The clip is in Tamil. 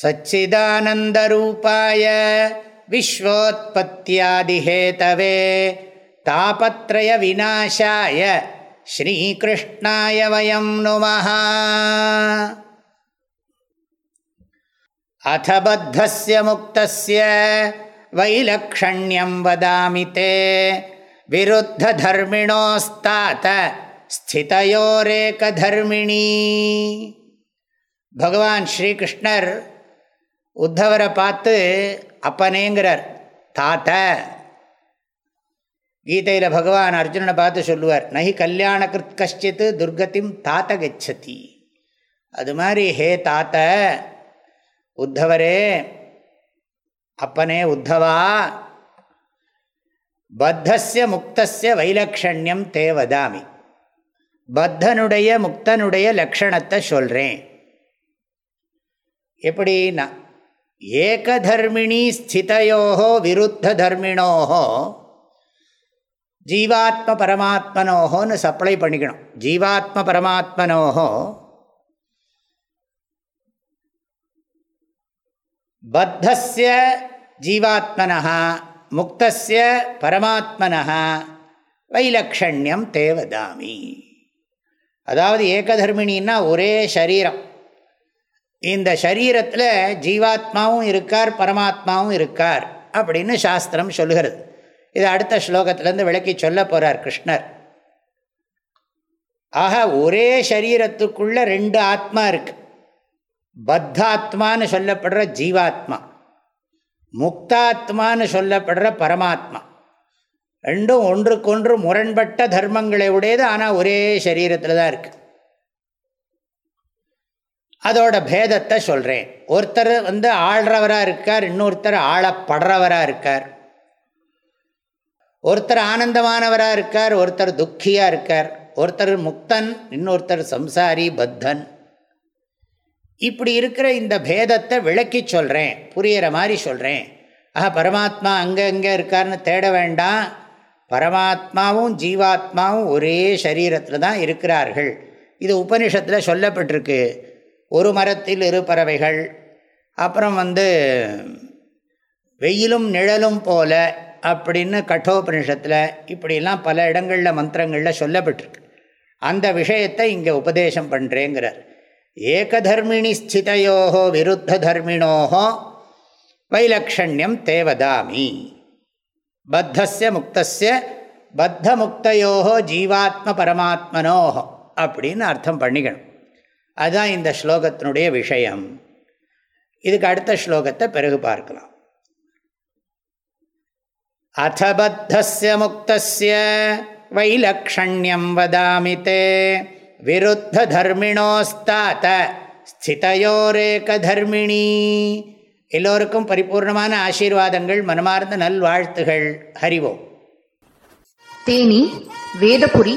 सच्चिदानन्दरूपाय विश्वोत्पत्त्यादिहेतवे तापत्रयविनाशाय श्रीकृष्णाय वयं नुमः अथ बद्धस्य मुक्तस्य वैलक्षण्यं वदामि ते विरुद्धधर्मिणोस्तात स्थितयोरेकधर्मिणी भगवान् श्रीकृष्णर् உத்தவரை பார்த்து அப்பனேங்கிறார் தாத்த. கீதையில் பகவான் அர்ஜுனனை பார்த்து சொல்லுவார் நகி கல்யாண கிருத் கஷ்டித்து துர்கத்திம் தாத்த கச்சதி. அது மாதிரி ஹே தாத்த உத்தவரே அப்பனே உத்தவா பத்தஸ்ய முக்தஸ்ய வைலக்ஷண்யம் தே வதாமி பத்தனுடைய முக்தனுடைய லக்ஷணத்தை சொல்கிறேன் எப்படின்னா ஏகதர்மிணி ஸ்திதையோஹோ விருத்த தர்மிணோஹோ ஜீவாத்ம பரமாத்மனோஹோன்னு சப்ளை பண்ணிக்கணும். ஜீவாத்ம பரமாத்மனோஹோ பத்தஸ்ய ஜீவாத்மனா முக்தஸ்ய பரமாத்மனா வைலக்ஷண்யம் தேவதாமி. அதாவது ஏகதர்மிணின்னா ஒரே சரீரம். இந்த சரீரத்தில் ஜீவாத்மாவும் இருக்கார் பரமாத்மாவும் இருக்கார் அப்படின்னு சாஸ்திரம் சொல்லுகிறது. இது அடுத்த ஸ்லோகத்திலேருந்து விளக்கி சொல்ல போகிறார் கிருஷ்ணர். ஆக ஒரே சரீரத்துக்குள்ள ரெண்டு ஆத்மா இருக்கு. பத்தாத்மான்னு சொல்லப்படுற ஜீவாத்மா முக்தாத்மான்னு சொல்லப்படுற பரமாத்மா. ரெண்டும் ஒன்றுக்கொன்று முரண்பட்ட தர்மங்களை உடையது ஆனால் ஒரே சரீரத்தில் தான் இருக்குது அதோட பேதத்தை சொல்கிறேன் ஒருத்தர் வந்து ஆள்றவராக இருக்கார் இன்னொருத்தர் ஆளப்படுறவராக இருக்கார். ஒருத்தர் ஆனந்தமானவராக இருக்கார் ஒருத்தர் துக்கியாக இருக்கார். ஒருத்தர் முக்தன் இன்னொருத்தர் சம்சாரி பத்தன். இப்படி இருக்கிற இந்த பேதத்தை விளக்கி சொல்கிறேன் புரிகிற மாதிரி சொல்கிறேன் ஆஹா பரமாத்மா அங்கே அங்கே இருக்கார்னு தேட வேண்டாம். பரமாத்மாவும் ஜீவாத்மாவும் ஒரே சரீரத்தில் தான் இருக்கிறார்கள். இது உபனிஷத்தில் சொல்லப்பட்டிருக்கு. ஒரு மரத்தில் இரு பறவைகள் அப்புறம் வந்து வெயிலும் நிழலும் போல அப்படின்னு கட்டோபனிஷத்தில் இப்படிலாம் பல இடங்களில் மந்திரங்களில் சொல்லப்பட்டிருக்கு. அந்த விஷயத்தை இங்கே உபதேசம் பண்ணுறேங்கிறார் ஏகதர்மிணி ஸ்திதையோஹோ விருத்த தர்மிணோஹோ வைலக்ஷண்யம் தேவதாமி. பத்தஸ்ய முக்தஸ்ய பத்த முக்தையோஹோ ஜீவாத்ம பரமாத்மனோஹோ அப்படின்னு அர்த்தம் பண்ணிக்கணும். அதுதான் இந்த ஸ்லோகத்தினுடைய விஷயம். இதுக்கு அடுத்த ஸ்லோகத்தை பிறகு பார்க்கலாம். அத பத்தஸ்ய முக்தஸ்ய வைலக்ஷண்யம் வதாமி தே விருத்த தர்மிணோஸ்தாத்த ஸ்திதையோரேக தர்மிணி எல்லோருக்கும் பரிபூர்ணமான ஆசீர்வாதங்கள் மனமார்ந்த நல்வாழ்த்துகள். ஹரிவோம் தேனி வேதபுரி